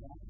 God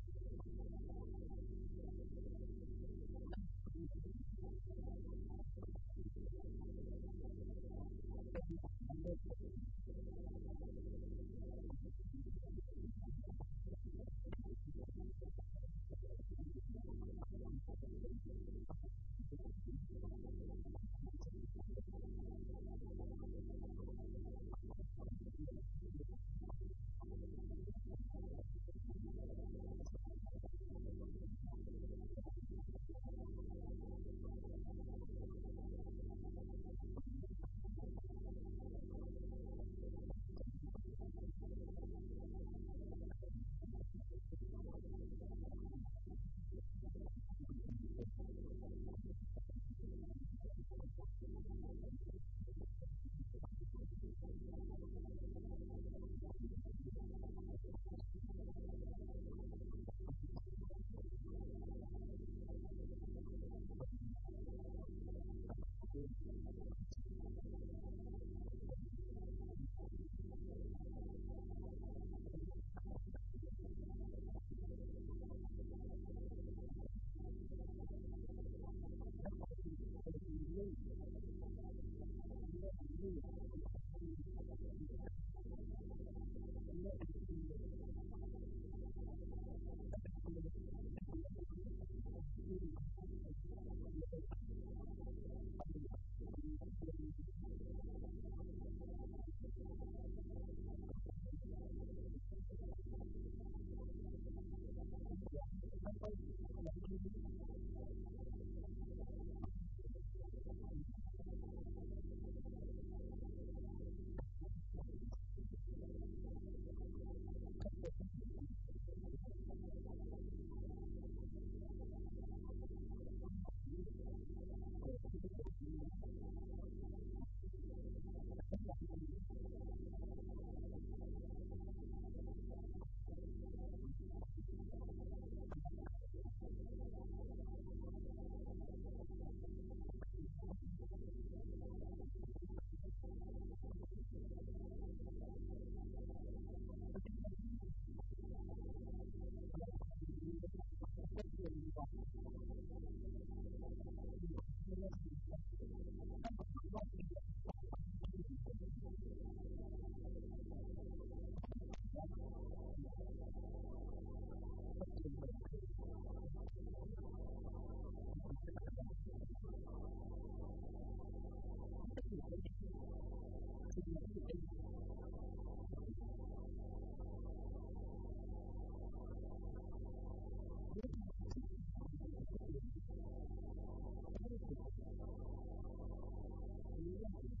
family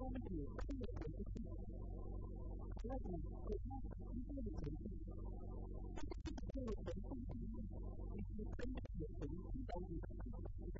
không hiểu không hiểu được cái gì đó là người ta không hiểu được cái gì các cái không hiểu được cái gì thì không hiểu được cái gì đâu thì